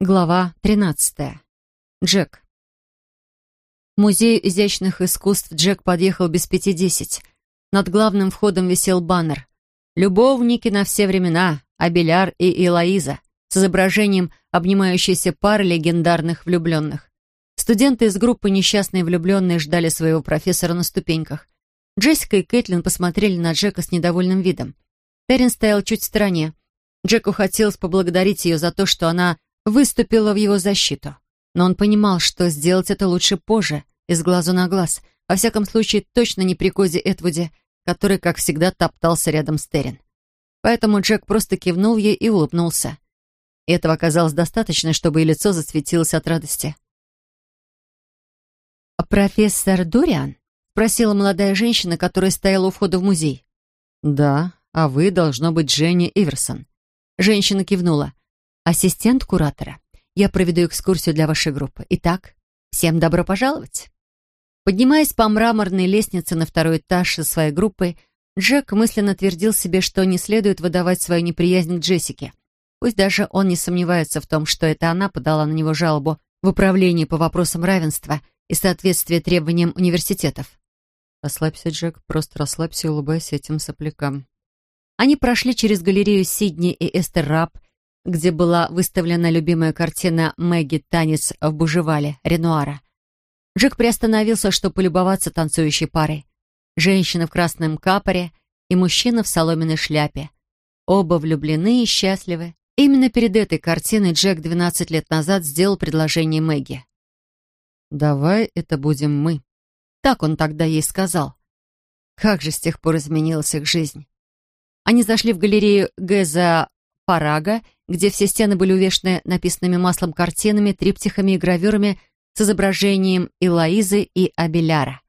Глава 13. Джек. В музей изящных искусств Джек подъехал без пяти десять. Над главным входом висел баннер «Любовники на все времена. Абеляр и Элоиза» с изображением обнимающейся пары легендарных влюбленных. Студенты из группы «Несчастные влюбленные» ждали своего профессора на ступеньках. Джессика и Кэтлин посмотрели на Джека с недовольным видом. Террен стоял чуть в стороне. Джеку хотелось поблагодарить ее за то, что она выступила в его защиту. Но он понимал, что сделать это лучше позже, из глазу на глаз. Во всяком случае, точно не при Козе Этвуде, который, как всегда, топтался рядом с Террин. Поэтому Джек просто кивнул ей и улыбнулся. Этого оказалось достаточно, чтобы и лицо засветилось от радости. «А «Профессор Дуриан?» — спросила молодая женщина, которая стояла у входа в музей. «Да, а вы, должно быть, Дженни Иверсон». Женщина кивнула. Ассистент куратора. Я проведу экскурсию для вашей группы. Итак, всем добро пожаловать. Поднимаясь по мраморной лестнице на второй этаж со своей группой, Джек мысленно твердил себе, что не следует выдавать свою неприязнь к Джессике. Пусть даже он не сомневается в том, что это она подала на него жалобу в управлении по вопросам равенства и соответствия требованиям университетов. «Расслабься, Джек, просто расслабься и улыбайся этим соплякам». Они прошли через галерею Сидни и Эстер Раб, где была выставлена любимая картина Мэгги «Танец в Бужевале» Ренуара. Джек приостановился, чтобы полюбоваться танцующей парой. Женщина в красном капоре и мужчина в соломенной шляпе. Оба влюблены и счастливы. Именно перед этой картиной Джек 12 лет назад сделал предложение Мэгги. «Давай это будем мы». Так он тогда ей сказал. Как же с тех пор изменилась их жизнь. Они зашли в галерею Гэза Парага где все стены были увешаны написанными маслом картинами, триптихами и гравюрами с изображением Илоизы и Абеляра.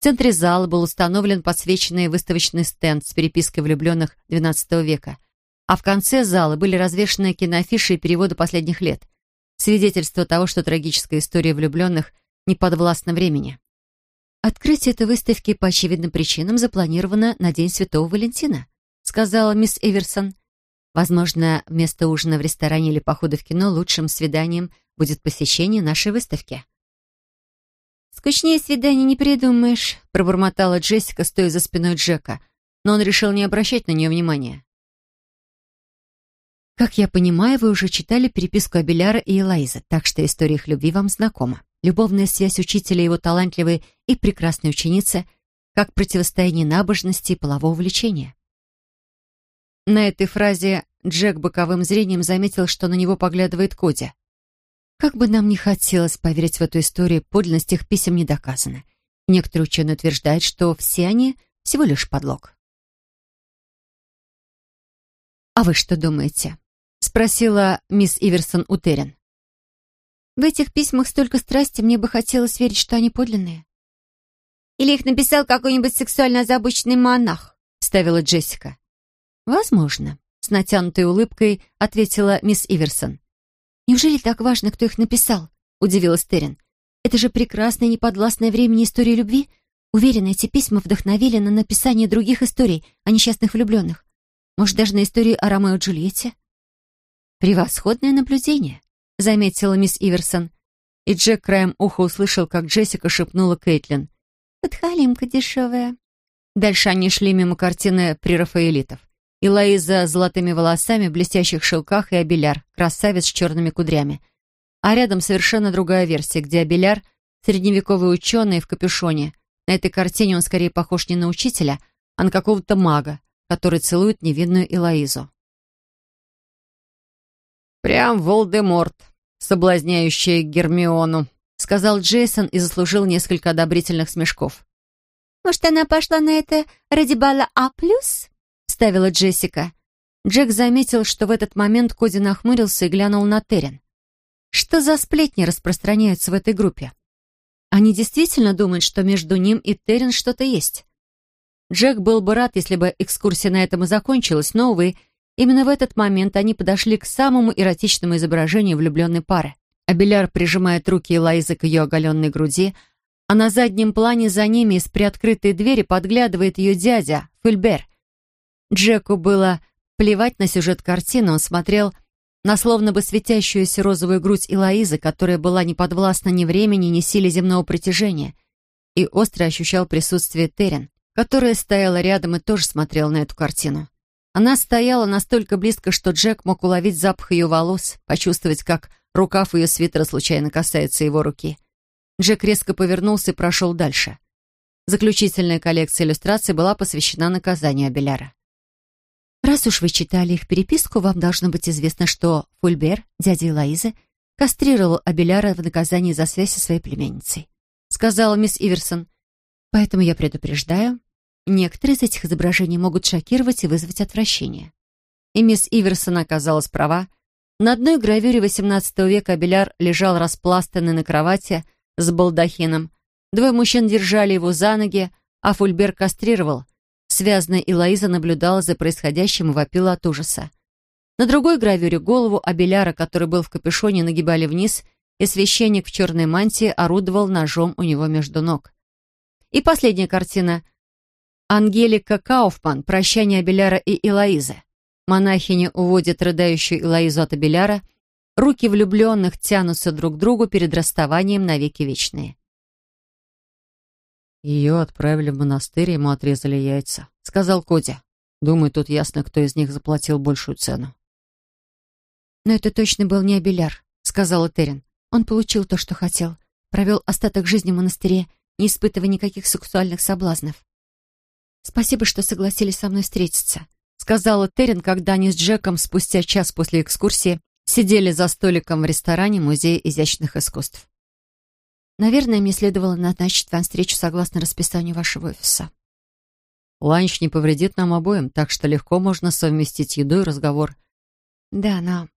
В центре зала был установлен подсвеченный выставочный стенд с перепиской влюбленных XII века, а в конце зала были развешаны киноафиши и переводы последних лет, свидетельство того, что трагическая история влюбленных не подвластна времени. «Открытие этой выставки по очевидным причинам запланировано на День Святого Валентина», сказала мисс Эверсон. Возможно, вместо ужина в ресторане или похода в кино лучшим свиданием будет посещение нашей выставки. «Скучнее свидания не придумаешь», — пробормотала Джессика, стоя за спиной Джека, но он решил не обращать на нее внимания. «Как я понимаю, вы уже читали переписку Абеляра и Элайза, так что история их любви вам знакома. Любовная связь учителя и его талантливой и прекрасной ученицы как противостояние набожности и полового влечения. На этой фразе Джек боковым зрением заметил, что на него поглядывает Коди. Как бы нам ни хотелось поверить в эту историю, подлинность их писем не доказана. Некоторые ученые утверждают, что все они всего лишь подлог. «А вы что думаете?» — спросила мисс Иверсон у Террен. «В этих письмах столько страсти, мне бы хотелось верить, что они подлинные». «Или их написал какой-нибудь сексуально озабоченный монах», — ставила Джессика. «Возможно», — с натянутой улыбкой ответила мисс Иверсон. «Неужели так важно, кто их написал?» — удивилась Террин. «Это же прекрасная, неподвластная времени история любви. Уверена, эти письма вдохновили на написание других историй о несчастных влюбленных. Может, даже на историю о Ромео и Джульетте?» «Превосходное наблюдение», — заметила мисс Иверсон. И Джек краем уха услышал, как Джессика шепнула Кейтлин. «Подхалимка дешевая». Дальше они шли мимо картины прерафаэлитов. И Лоиза с золотыми волосами, в блестящих шелках и Абеляр, красавец с черными кудрями. А рядом совершенно другая версия, где Абеляр — средневековый ученый в капюшоне. На этой картине он скорее похож не на учителя, а на какого-то мага, который целует невинную Элоизу. «Прям Волдеморт, соблазняющий Гермиону», — сказал Джейсон и заслужил несколько одобрительных смешков. «Может, она пошла на это ради балла А+,» вставила Джессика. Джек заметил, что в этот момент Коди нахмурился и глянул на Террен. Что за сплетни распространяются в этой группе? Они действительно думают, что между ним и Террен что-то есть? Джек был бы рад, если бы экскурсия на этом и закончилась, но, увы, именно в этот момент они подошли к самому эротичному изображению влюбленной пары. Абеляр прижимает руки Элайзы к ее оголенной груди, а на заднем плане за ними из приоткрытой двери подглядывает ее дядя, Фульбер — Джеку было плевать на сюжет картины, он смотрел на словно бы светящуюся розовую грудь Илоизы, которая была не подвластна ни времени, ни силе земного притяжения, и остро ощущал присутствие Терен, которая стояла рядом и тоже смотрела на эту картину. Она стояла настолько близко, что Джек мог уловить запах ее волос, почувствовать, как рукав ее свитера случайно касается его руки. Джек резко повернулся и прошел дальше. Заключительная коллекция иллюстраций была посвящена наказанию Абеляра. Раз уж вы читали их переписку, вам должно быть известно, что Фульбер, дядя Элоизы, кастрировал Абеляра в наказании за связь со своей племянницей, сказала мисс Иверсон. Поэтому я предупреждаю, некоторые из этих изображений могут шокировать и вызвать отвращение. И мисс Иверсон оказалась права. На одной гравюре XVIII века Абеляр лежал распластанный на кровати с балдахином. Двое мужчин держали его за ноги, а Фульбер кастрировал — Связанная Илоиза наблюдала за происходящим и вопила от ужаса. На другой гравюре голову Абеляра, который был в капюшоне, нагибали вниз, и священник в черной мантии орудовал ножом у него между ног. И последняя картина. Ангелика Кауфман «Прощание Абеляра и Илоизы». Монахиня уводит рыдающую Илоизу от Абеляра, руки влюбленных тянутся друг к другу перед расставанием навеки вечные. «Ее отправили в монастырь, ему отрезали яйца», — сказал Кодя. «Думаю, тут ясно, кто из них заплатил большую цену». «Но это точно был не Абеляр», — сказала Терен. «Он получил то, что хотел. Провел остаток жизни в монастыре, не испытывая никаких сексуальных соблазнов. Спасибо, что согласились со мной встретиться», — сказала Терен, когда они с Джеком спустя час после экскурсии сидели за столиком в ресторане Музея изящных искусств. Наверное, мне следовало назначить вам встречу согласно расписанию вашего офиса. Ланч не повредит нам обоим, так что легко можно совместить еду и разговор. Да, но...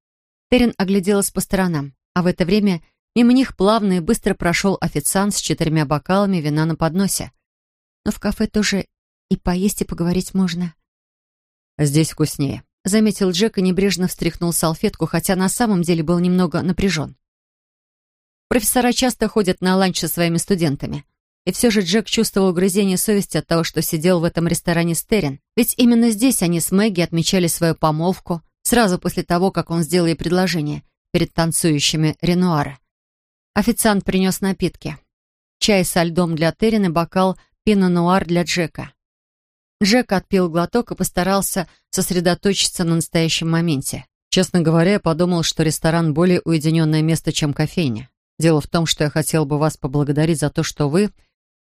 Терен огляделась по сторонам, а в это время мимо них плавно и быстро прошел официант с четырьмя бокалами вина на подносе. Но в кафе тоже и поесть, и поговорить можно. «Здесь вкуснее», — заметил Джек и небрежно встряхнул салфетку, хотя на самом деле был немного напряжен. Профессора часто ходят на ланч со своими студентами. И все же Джек чувствовал угрызение совести от того, что сидел в этом ресторане Стерин. Ведь именно здесь они с Мэгги отмечали свою помолвку, сразу после того, как он сделал ей предложение перед танцующими Ренуара. Официант принес напитки. Чай со льдом для Террин и бокал пино-нуар для Джека. Джек отпил глоток и постарался сосредоточиться на настоящем моменте. Честно говоря, я подумал, что ресторан более уединенное место, чем кофейня. Дело в том, что я хотел бы вас поблагодарить за то, что вы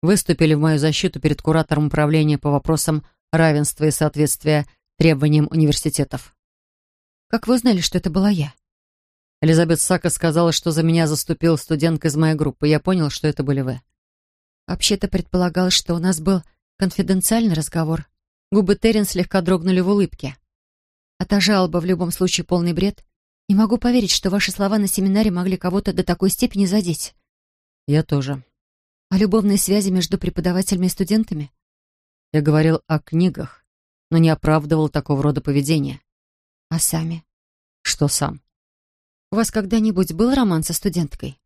выступили в мою защиту перед куратором управления по вопросам равенства и соответствия требованиям университетов. Как вы узнали, что это была я? Элизабет Сака сказала, что за меня заступил студентка из моей группы. Я понял, что это были вы. Вообще-то предполагалось, что у нас был конфиденциальный разговор. Губы Террин слегка дрогнули в улыбке. А та жалоба в любом случае полный бред. Не могу поверить, что ваши слова на семинаре могли кого-то до такой степени задеть. Я тоже. О любовной связи между преподавателями и студентами? Я говорил о книгах, но не оправдывал такого рода поведения. А сами? Что сам? У вас когда-нибудь был роман со студенткой?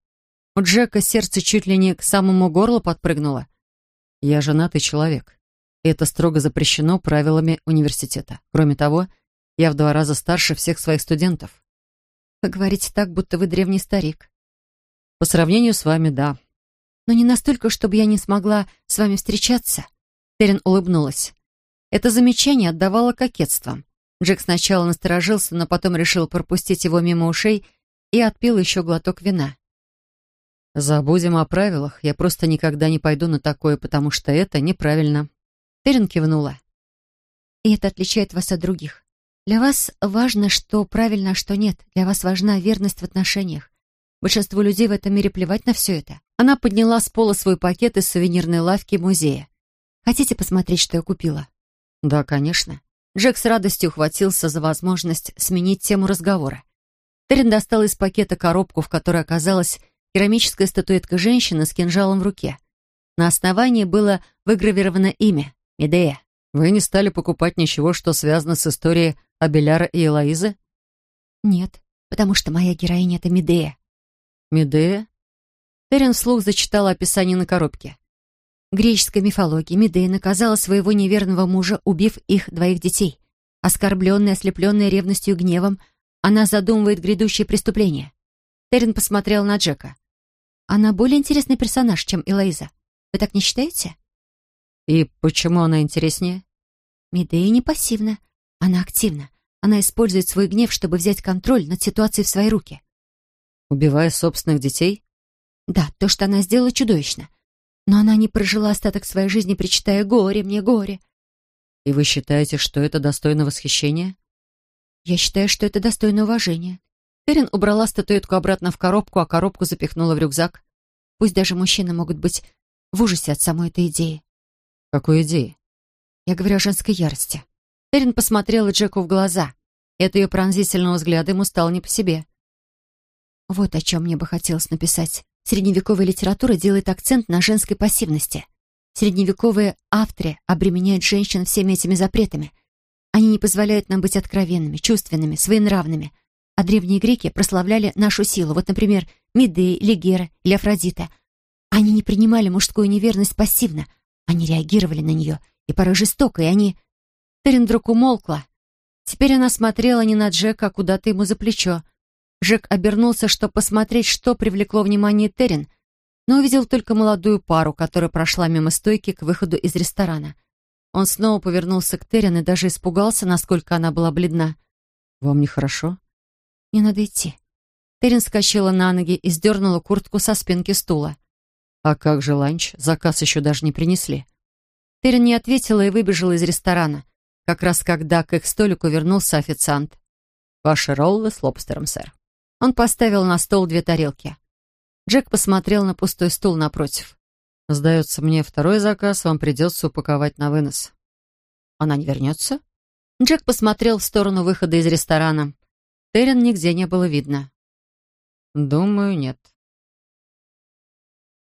У Джека сердце чуть ли не к самому горлу подпрыгнуло. Я женатый человек. И это строго запрещено правилами университета. Кроме того, я в два раза старше всех своих студентов. Вы говорите так, будто вы древний старик. По сравнению с вами, да. Но не настолько, чтобы я не смогла с вами встречаться. Терен улыбнулась. Это замечание отдавало кокетством. Джек сначала насторожился, но потом решил пропустить его мимо ушей и отпил еще глоток вина. «Забудем о правилах. Я просто никогда не пойду на такое, потому что это неправильно». Терен кивнула. «И это отличает вас от других. Для вас важно, что правильно, а что нет. Для вас важна верность в отношениях. Большинству людей в этом мире плевать на все это. Она подняла с пола свой пакет из сувенирной лавки музея. Хотите посмотреть, что я купила? Да, конечно. Джек с радостью ухватился за возможность сменить тему разговора. Терен достал из пакета коробку, в которой оказалась керамическая статуэтка женщины с кинжалом в руке. На основании было выгравировано имя — Медея. «Вы не стали покупать ничего, что связано с историей Абеляра и Элоизы? Нет, потому что моя героиня — это Медея. Медея? Терен вслух зачитала описание на коробке. В греческой мифологии Медея наказала своего неверного мужа, убив их двоих детей. Оскорбленная, ослепленная ревностью и гневом, Она задумывает грядущее преступление. Террен посмотрел на Джека. Она более интересный персонаж, чем Элоиза. Вы так не считаете? И почему она интереснее? Медея не пассивна. Она активна. Она использует свой гнев, чтобы взять контроль над ситуацией в свои руки. Убивая собственных детей? Да, то, что она сделала, чудовищно. Но она не прожила остаток своей жизни, причитая «горе мне, горе». И вы считаете, что это достойно восхищения? Я считаю, что это достойно уважения. Терен убрала статуэтку обратно в коробку, а коробку запихнула в рюкзак. Пусть даже мужчины могут быть в ужасе от самой этой идеи. Какой идеи? Я говорю о женской ярости. Терен посмотрела Джеку в глаза. От ее пронзительного взгляда ему стало не по себе. Вот о чем мне бы хотелось написать. Средневековая литература делает акцент на женской пассивности. Средневековые авторы обременяют женщин всеми этими запретами. Они не позволяют нам быть откровенными, чувственными, своенравными. А древние греки прославляли нашу силу. Вот, например, Медея, Лигера или Афродита. Они не принимали мужскую неверность пассивно. Они реагировали на нее, и порой жестоко, и они... Терен вдруг умолкла. Теперь она смотрела не на Джека, а куда-то ему за плечо. Джек обернулся, чтобы посмотреть, что привлекло внимание Терен, но увидел только молодую пару, которая прошла мимо стойки к выходу из ресторана. Он снова повернулся к Терен и даже испугался, насколько она была бледна. «Вам нехорошо?» «Мне надо идти». Терен скачала на ноги и сдернула куртку со спинки стула. «А как же ланч? Заказ еще даже не принесли». Терен не ответила и выбежала из ресторана, как раз когда к их столику вернулся официант. «Ваши роллы с лобстером, сэр». Он поставил на стол две тарелки. Джек посмотрел на пустой стул напротив. «Сдается мне, второй заказ вам придется упаковать на вынос». «Она не вернется?» Джек посмотрел в сторону выхода из ресторана. Террен нигде не было видно. «Думаю, нет».